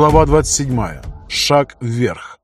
Глава 27. Шаг вверх.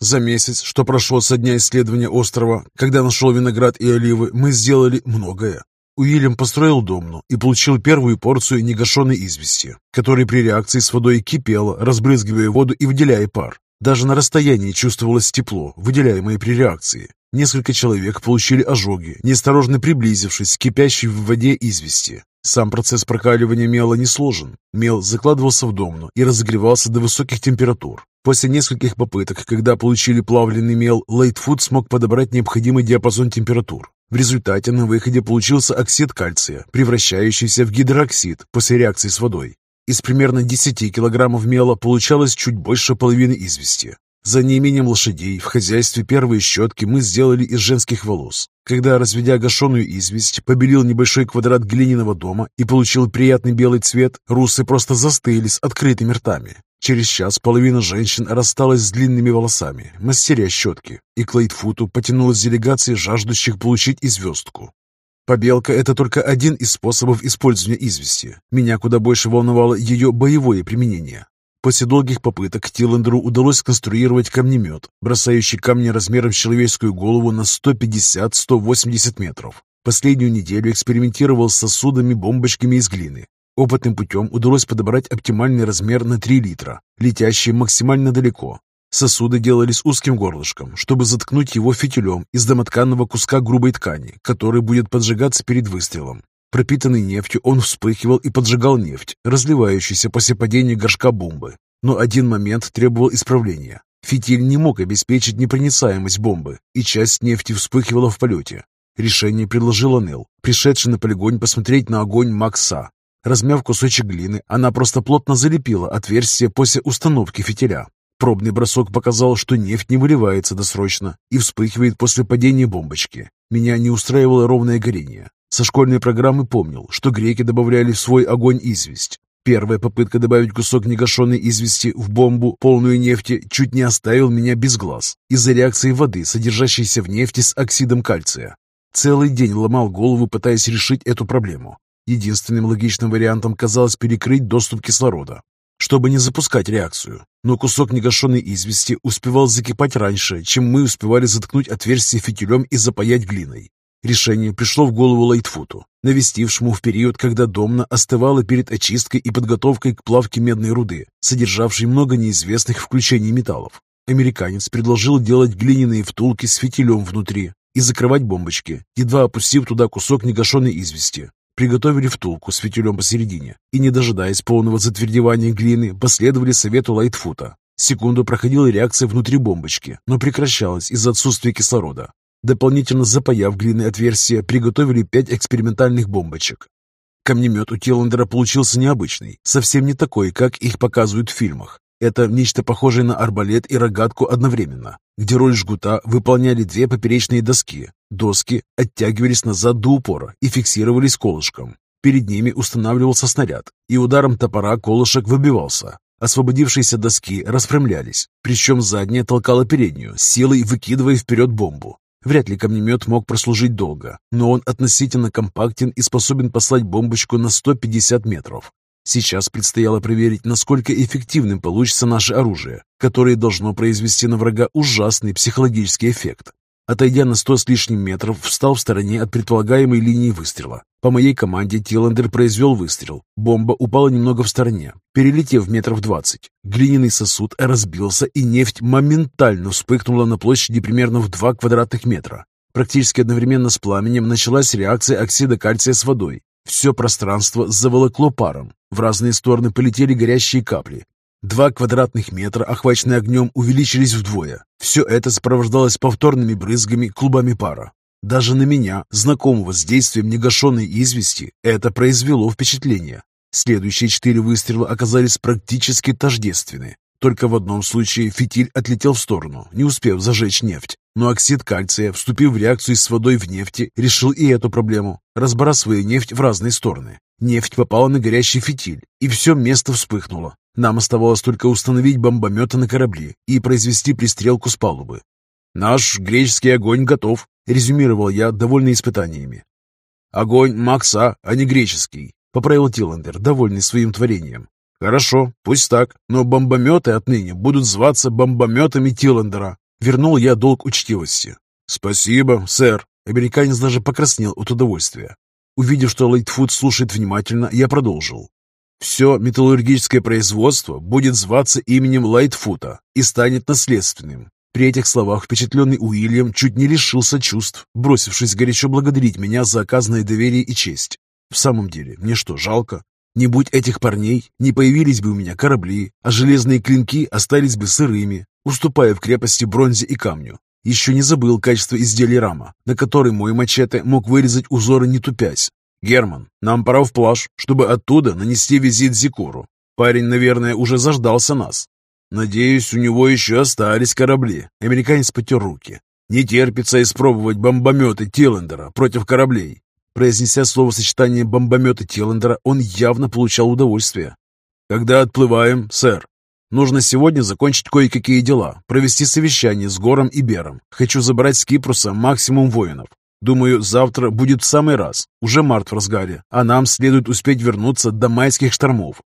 За месяц, что прошло со дня исследования острова, когда нашел виноград и оливы, мы сделали многое. Уильям построил домну и получил первую порцию негашенной извести, которая при реакции с водой кипела, разбрызгивая воду и выделяя пар. Даже на расстоянии чувствовалось тепло, выделяемое при реакции. Несколько человек получили ожоги, неосторожно приблизившись к кипящей в воде извести. Сам процесс прокаливания мела не сложен. Мел закладывался в домну и разогревался до высоких температур. После нескольких попыток, когда получили плавленый мел, Лейтфуд смог подобрать необходимый диапазон температур. В результате на выходе получился оксид кальция, превращающийся в гидроксид после реакции с водой. Из примерно 10 килограммов мела получалось чуть больше половины извести. За неимением лошадей в хозяйстве первые щетки мы сделали из женских волос. Когда, разведя гашеную известь, побелил небольшой квадрат глиняного дома и получил приятный белый цвет, русы просто застыли с открытыми ртами. Через час половина женщин рассталась с длинными волосами, мастеря щетки, и к Лейтфуту потянулась делегация жаждущих получить и звездку. Побелка – это только один из способов использования извести. Меня куда больше волновало ее боевое применение. После долгих попыток Тиллендеру удалось сконструировать камнемет, бросающий камни размером с человеческую голову на 150-180 метров. Последнюю неделю экспериментировал с сосудами-бомбочками из глины. Опытным путем удалось подобрать оптимальный размер на 3 литра, летящие максимально далеко. Сосуды делались узким горлышком, чтобы заткнуть его фитилем из домотканного куска грубой ткани, который будет поджигаться перед выстрелом. Пропитанный нефтью, он вспыхивал и поджигал нефть, разливающуюся после падения горшка бомбы. Но один момент требовал исправления. Фитиль не мог обеспечить непроницаемость бомбы, и часть нефти вспыхивала в полете. Решение предложила Нел, пришедший на полигон посмотреть на огонь Макса. Размяв кусочек глины, она просто плотно залепила отверстие после установки фитиля. Пробный бросок показал, что нефть не выливается досрочно и вспыхивает после падения бомбочки. Меня не устраивало ровное горение. Со школьной программы помнил, что греки добавляли в свой огонь известь. Первая попытка добавить кусок негашенной извести в бомбу, полную нефти, чуть не оставил меня без глаз из-за реакции воды, содержащейся в нефти с оксидом кальция. Целый день ломал голову, пытаясь решить эту проблему. Единственным логичным вариантом казалось перекрыть доступ кислорода, чтобы не запускать реакцию. Но кусок негашенной извести успевал закипать раньше, чем мы успевали заткнуть отверстие фитилем и запаять глиной. Решение пришло в голову Лайтфуту, навестившему в период, когда Домна остывала перед очисткой и подготовкой к плавке медной руды, содержавшей много неизвестных включений металлов. Американец предложил делать глиняные втулки с фитилем внутри и закрывать бомбочки, едва опустив туда кусок негашенной извести. Приготовили втулку с фитилем посередине и, не дожидаясь полного затвердевания глины, последовали совету Лайтфута. Секунду проходила реакция внутри бомбочки, но прекращалась из-за отсутствия кислорода. Дополнительно запаяв глиной отверстия, приготовили пять экспериментальных бомбочек. Камнемет у Тиллендера получился необычный, совсем не такой, как их показывают в фильмах. Это нечто похожее на арбалет и рогатку одновременно, где роль жгута выполняли две поперечные доски. Доски оттягивались назад до упора и фиксировались колышком. Перед ними устанавливался снаряд, и ударом топора колышек выбивался. Освободившиеся доски распрямлялись, причем задняя толкала переднюю, силой выкидывая вперед бомбу. Вряд ли камнемет мог прослужить долго, но он относительно компактен и способен послать бомбочку на 150 метров. Сейчас предстояло проверить, насколько эффективным получится наше оружие, которое должно произвести на врага ужасный психологический эффект. Отойдя на сто с лишним метров, встал в стороне от предполагаемой линии выстрела. По моей команде Тиландер произвел выстрел. Бомба упала немного в стороне, перелетев метров двадцать. Глиняный сосуд разбился, и нефть моментально вспыхнула на площади примерно в два квадратных метра. Практически одновременно с пламенем началась реакция оксида кальция с водой. Все пространство заволокло паром. В разные стороны полетели горящие капли. Два квадратных метра, охваченные огнем, увеличились вдвое. Все это сопровождалось повторными брызгами, клубами пара. Даже на меня, знакомого с действием негашенной извести, это произвело впечатление. Следующие четыре выстрела оказались практически тождественны. Только в одном случае фитиль отлетел в сторону, не успев зажечь нефть. Но оксид кальция, вступив в реакцию с водой в нефти, решил и эту проблему, разбрасывая нефть в разные стороны. Нефть попала на горящий фитиль, и все место вспыхнуло. Нам оставалось только установить бомбометы на корабли и произвести пристрелку с палубы. «Наш греческий огонь готов», — резюмировал я, довольный испытаниями. «Огонь Макса, а не греческий», — поправил Тиллендер, довольный своим творением. Хорошо, пусть так, но бомбометы отныне будут зваться бомбометами Тиллендера. Вернул я долг учтивости. Спасибо, сэр. Американец даже покраснел от удовольствия. Увидев, что Лайтфуд слушает внимательно, я продолжил. Все металлургическое производство будет зваться именем Лайтфута и станет наследственным. При этих словах впечатленный Уильям чуть не лишился чувств, бросившись горячо благодарить меня за оказанное доверие и честь. В самом деле, мне что, жалко? Не будь этих парней, не появились бы у меня корабли, а железные клинки остались бы сырыми, уступая в крепости бронзе и камню. Еще не забыл качество изделия рама, на который мой мачете мог вырезать узоры не тупясь. «Герман, нам пора в плаж, чтобы оттуда нанести визит Зикуру. Парень, наверное, уже заждался нас. Надеюсь, у него еще остались корабли». Американец потер руки. «Не терпится испробовать бомбометы Тиллендера против кораблей. Произнеся словосочетание бомбомета Тиллендера, он явно получал удовольствие. «Когда отплываем, сэр?» «Нужно сегодня закончить кое-какие дела, провести совещание с Гором и Бером. Хочу забрать с Кипруса максимум воинов. Думаю, завтра будет в самый раз. Уже март в разгаре, а нам следует успеть вернуться до майских штормов.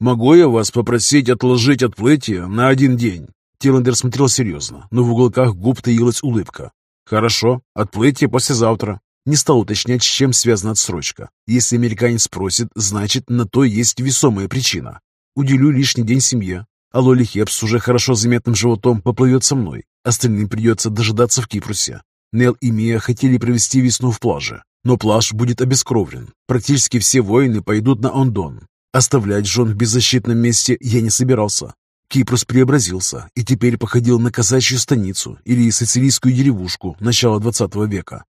Могу я вас попросить отложить отплытие на один день?» Тиллендер смотрел серьезно, но в уголках губ таилась улыбка. «Хорошо, отплытие послезавтра. Не стал уточнять, с чем связана отсрочка. Если американец спросит, значит, на то есть весомая причина. Уделю лишний день семье. А Лоли Хепс уже хорошо заметным животом поплывет со мной. Остальным придется дожидаться в Кипрусе. Нел и Мия хотели провести весну в плаже, но плаж будет обескровлен. Практически все воины пойдут на Ондон. Оставлять жен в беззащитном месте я не собирался. Кипрус преобразился и теперь походил на казачью станицу или сицилийскую деревушку начала XX века.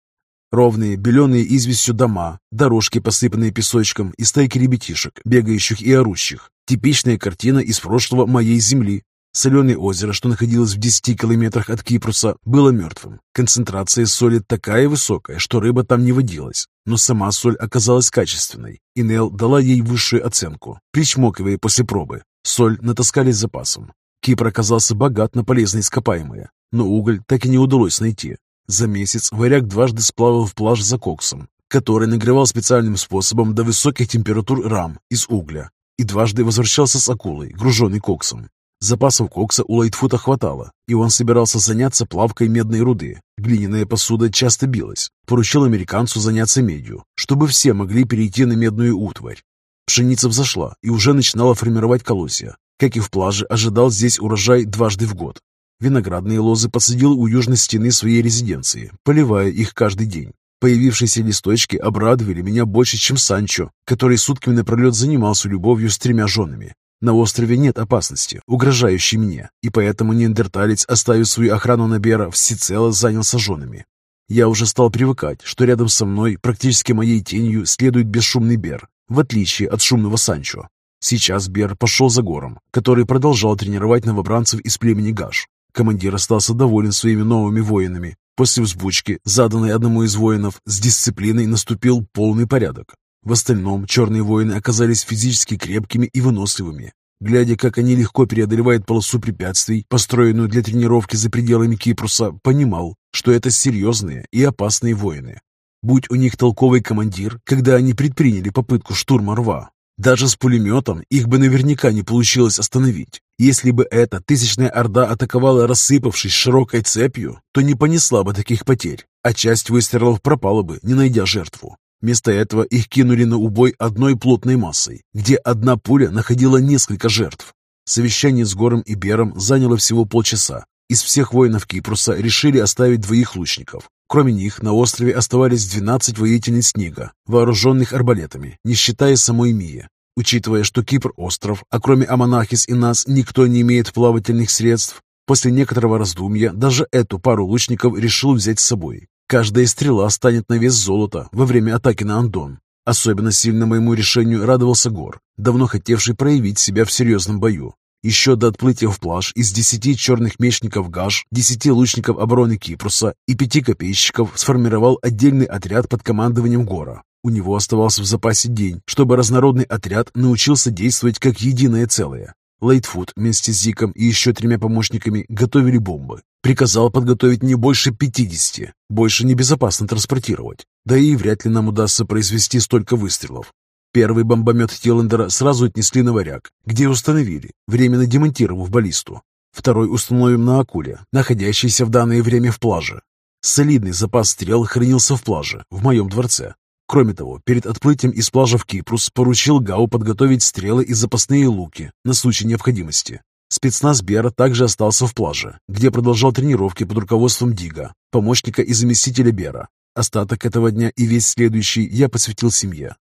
Ровные, беленые известью дома, дорожки, посыпанные песочком, и стайки ребятишек, бегающих и орущих. Типичная картина из прошлого моей земли. Соленое озеро, что находилось в 10 километрах от Кипруса, было мертвым. Концентрация соли такая высокая, что рыба там не водилась. Но сама соль оказалась качественной, и Нел дала ей высшую оценку, причмокивая после пробы. Соль натаскали с запасом. Кипр оказался богат на полезные ископаемые, но уголь так и не удалось найти. За месяц варяг дважды сплавил в плаж за коксом, который нагревал специальным способом до высоких температур рам из угля, и дважды возвращался с акулой, груженной коксом. Запасов кокса у Лайтфута хватало, и он собирался заняться плавкой медной руды. Глиняная посуда часто билась. Поручил американцу заняться медью, чтобы все могли перейти на медную утварь. Пшеница взошла и уже начинала формировать колосья. Как и в плаже, ожидал здесь урожай дважды в год. Виноградные лозы посадил у южной стены своей резиденции, поливая их каждый день. Появившиеся листочки обрадовали меня больше, чем Санчо, который сутками напролет занимался любовью с тремя женами. На острове нет опасности, угрожающей мне, и поэтому неандерталец, оставив свою охрану на Бера, всецело занялся женами. Я уже стал привыкать, что рядом со мной, практически моей тенью, следует бесшумный Бер, в отличие от шумного Санчо. Сейчас Бер пошел за гором, который продолжал тренировать новобранцев из племени Гаш. Командир остался доволен своими новыми воинами. После взбучки, заданной одному из воинов, с дисциплиной наступил полный порядок. В остальном черные воины оказались физически крепкими и выносливыми. Глядя, как они легко преодолевают полосу препятствий, построенную для тренировки за пределами Кипруса, понимал, что это серьезные и опасные воины. Будь у них толковый командир, когда они предприняли попытку штурма рва, даже с пулеметом их бы наверняка не получилось остановить. Если бы эта тысячная орда атаковала, рассыпавшись широкой цепью, то не понесла бы таких потерь, а часть выстрелов пропала бы, не найдя жертву. Вместо этого их кинули на убой одной плотной массой, где одна пуля находила несколько жертв. Совещание с Гором и Бером заняло всего полчаса. Из всех воинов Кипруса решили оставить двоих лучников. Кроме них на острове оставались 12 воительниц снега, вооруженных арбалетами, не считая самой Мии. Учитывая, что Кипр – остров, а кроме Аманахис и нас никто не имеет плавательных средств, после некоторого раздумья даже эту пару лучников решил взять с собой. Каждая стрела станет на вес золота во время атаки на Андон. Особенно сильно моему решению радовался Гор, давно хотевший проявить себя в серьезном бою. Еще до отплытия в плаж из десяти черных мечников Гаш, десяти лучников обороны Кипруса и пяти копейщиков сформировал отдельный отряд под командованием Гора. У него оставался в запасе день, чтобы разнородный отряд научился действовать как единое целое. Лейтфуд вместе с Зиком и еще тремя помощниками готовили бомбы. Приказал подготовить не больше 50, больше небезопасно транспортировать. Да и вряд ли нам удастся произвести столько выстрелов. Первый бомбомет Тиллендера сразу отнесли на варяг, где установили, временно демонтировав баллисту. Второй установим на акуле, находящейся в данное время в плаже. Солидный запас стрел хранился в плаже, в моем дворце. Кроме того, перед отплытием из плажа в Кипрус поручил Гау подготовить стрелы и запасные луки на случай необходимости. Спецназ Бера также остался в плаже, где продолжал тренировки под руководством Дига, помощника и заместителя Бера. Остаток этого дня и весь следующий я посвятил семье.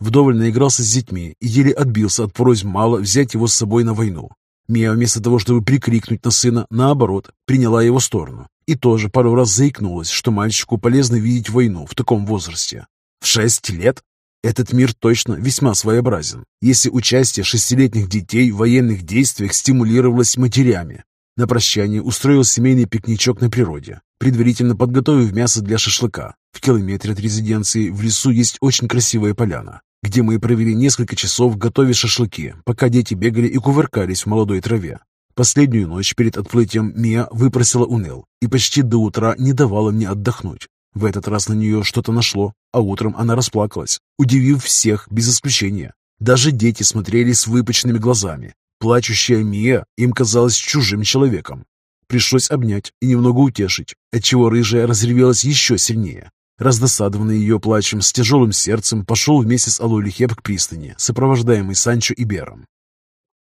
Вдоволь наигрался с детьми и еле отбился от просьб мало взять его с собой на войну. Мия вместо того, чтобы прикрикнуть на сына, наоборот, приняла его сторону. И тоже пару раз заикнулась, что мальчику полезно видеть войну в таком возрасте. В шесть лет? Этот мир точно весьма своеобразен, если участие шестилетних детей в военных действиях стимулировалось матерями. На прощание устроил семейный пикничок на природе, предварительно подготовив мясо для шашлыка. В километре от резиденции в лесу есть очень красивая поляна где мы провели несколько часов, готовя шашлыки, пока дети бегали и кувыркались в молодой траве. Последнюю ночь перед отплытием Мия выпросила у Нел и почти до утра не давала мне отдохнуть. В этот раз на нее что-то нашло, а утром она расплакалась, удивив всех без исключения. Даже дети смотрели с выпученными глазами. Плачущая Мия им казалась чужим человеком. Пришлось обнять и немного утешить, отчего рыжая разревелась еще сильнее. Раздосадованный ее плачем, с тяжелым сердцем пошел вместе с Алоли Хеп к пристани, сопровождаемый Санчо и Бером.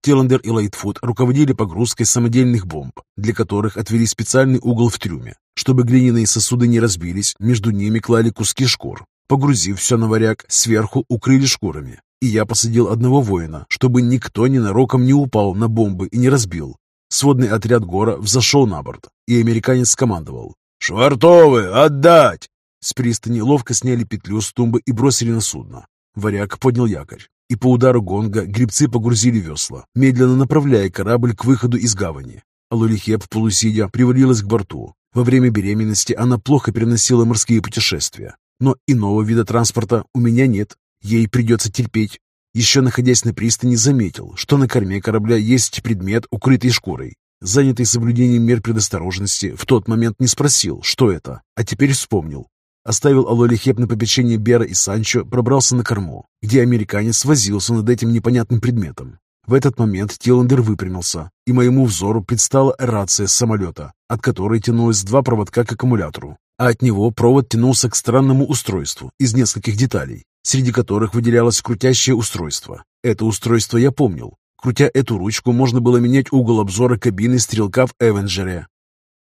Тиллендер и Лайтфуд руководили погрузкой самодельных бомб, для которых отвели специальный угол в трюме. Чтобы глиняные сосуды не разбились, между ними клали куски шкур. Погрузив все на варяг, сверху укрыли шкурами. И я посадил одного воина, чтобы никто ненароком не упал на бомбы и не разбил. Сводный отряд Гора взошел на борт, и американец скомандовал. «Швартовы, отдать!» С пристани ловко сняли петлю с тумбы и бросили на судно. Варяг поднял якорь, и по удару гонга грибцы погрузили весла, медленно направляя корабль к выходу из гавани. Алулихеп, полусидя, привалилась к борту. Во время беременности она плохо переносила морские путешествия. Но иного вида транспорта у меня нет. Ей придется терпеть. Еще находясь на пристани, заметил, что на корме корабля есть предмет, укрытый шкурой. Занятый соблюдением мер предосторожности, в тот момент не спросил, что это, а теперь вспомнил. Оставил Алоли Хеп на попечение Бера и Санчо, пробрался на корму, где американец возился над этим непонятным предметом. В этот момент Тиллендер выпрямился, и моему взору предстала рация с самолета, от которой тянулось два проводка к аккумулятору, а от него провод тянулся к странному устройству из нескольких деталей, среди которых выделялось крутящее устройство. Это устройство я помнил. Крутя эту ручку, можно было менять угол обзора кабины стрелка в Эвенджере.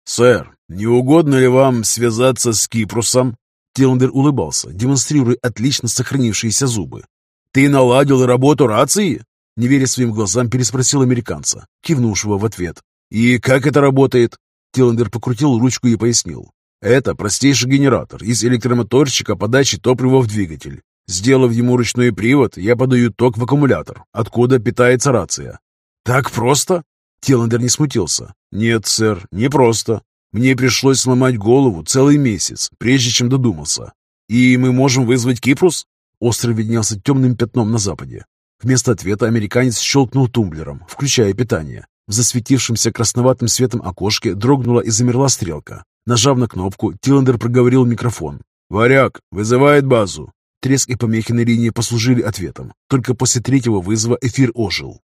«Сэр, не угодно ли вам связаться с Кипрусом?» Тиллендер улыбался, демонстрируя отлично сохранившиеся зубы. «Ты наладил работу рации?» Не веря своим глазам, переспросил американца, кивнувшего в ответ. «И как это работает?» Тиллендер покрутил ручку и пояснил. «Это простейший генератор из электромоторчика подачи топлива в двигатель. Сделав ему ручной привод, я подаю ток в аккумулятор, откуда питается рация». «Так просто?» Тиллендер не смутился. «Нет, сэр, не просто. Мне пришлось сломать голову целый месяц, прежде чем додумался. И мы можем вызвать Кипрус? Остров виднелся темным пятном на западе. Вместо ответа американец щелкнул тумблером, включая питание. В засветившемся красноватым светом окошке дрогнула и замерла стрелка. Нажав на кнопку, Тиллендер проговорил микрофон. «Варяг, вызывает базу!» Треск и помехи на линии послужили ответом. Только после третьего вызова эфир ожил.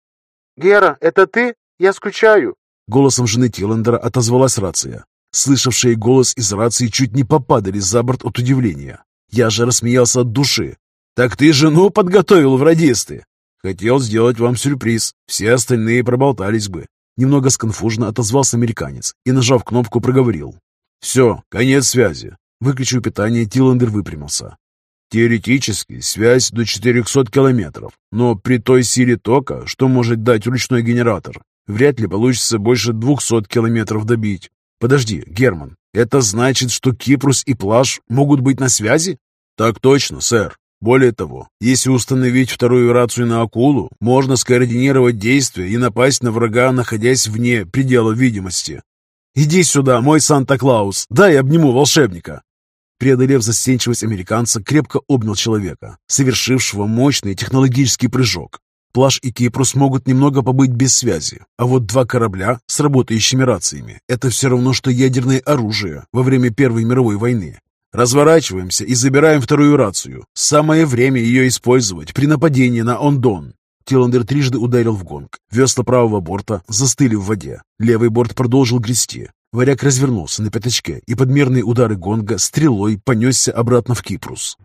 «Гера, это ты? Я скучаю!» Голосом жены Тиллендера отозвалась рация. Слышавшие голос из рации чуть не попадали за борт от удивления. Я же рассмеялся от души. «Так ты жену подготовил в радисты?» «Хотел сделать вам сюрприз. Все остальные проболтались бы». Немного сконфужно отозвался американец и, нажав кнопку, проговорил. «Все, конец связи». Выключив питание, Тиллендер выпрямился. Теоретически связь до 400 километров, но при той силе тока, что может дать ручной генератор, вряд ли получится больше 200 километров добить. Подожди, Герман, это значит, что Кипрус и Плаж могут быть на связи? Так точно, сэр. Более того, если установить вторую рацию на акулу, можно скоординировать действия и напасть на врага, находясь вне предела видимости. «Иди сюда, мой Санта-Клаус, дай обниму волшебника!» Преодолев застенчивость американца, крепко обнял человека, совершившего мощный технологический прыжок. Плаж и Кипрус могут немного побыть без связи, а вот два корабля с работающими рациями – это все равно, что ядерное оружие во время Первой мировой войны. Разворачиваемся и забираем вторую рацию. Самое время ее использовать при нападении на Ондон. Тиландер трижды ударил в гонг. Весла правого борта застыли в воде. Левый борт продолжил грести. Варяг развернулся на пятачке и подмерные удары гонга стрелой понесся обратно в Кипрус.